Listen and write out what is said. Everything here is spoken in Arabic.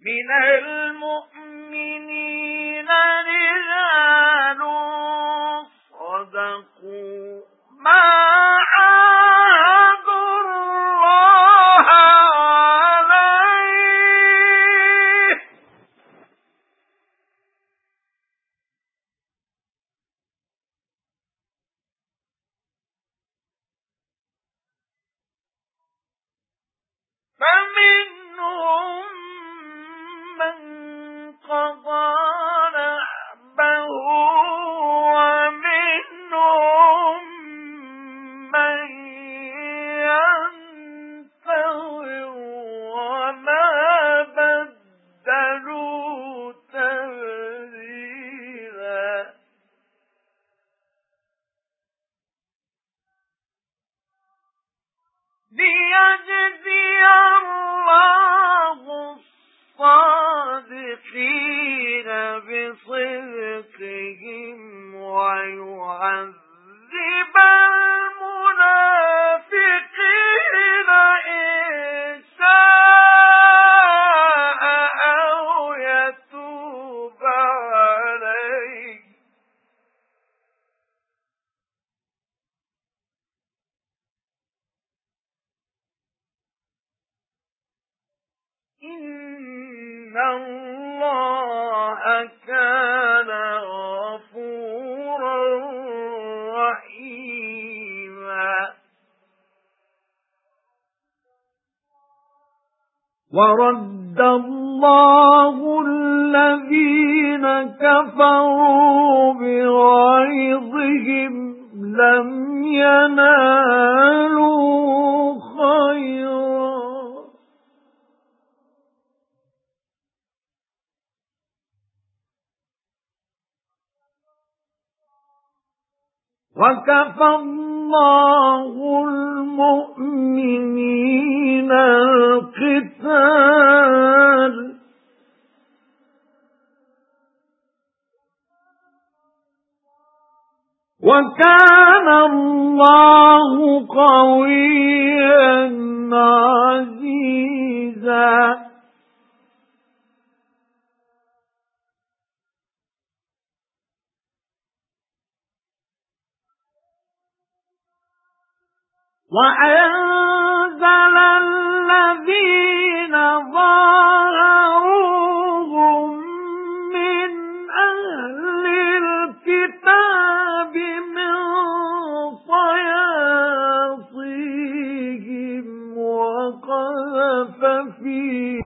مِنَ الْمُؤْمِنِينَ رِجَالٌ صَدَقُوا مَا لِيَجْزِيَ اللَّهُ الصَّادِقِينَ بِصِدْقِهِمْ وَيُعَذِّبَ إِنَّ اللَّهَ كَانَ غَفُورًا رَّحِيمًا. وَرَدَّ اللَّهُ الَّذِينَ كَفَرُوا بِغَيظِهِمْ لَمْ يَنَالُوا خَيْرًا وَكَفَى اللَّهُ الْمُؤْمِنِينَ الْقِتَالَ. وَكَانَ اللَّهُ قَوِيًّا وَأَنزَلَ الَّذِينَ ظَاهَرُوهُم مِّنْ أَهْلِ الْكِتَابِ مِنْ صَيَاصِيهِمْ وَقَذَفَ فِي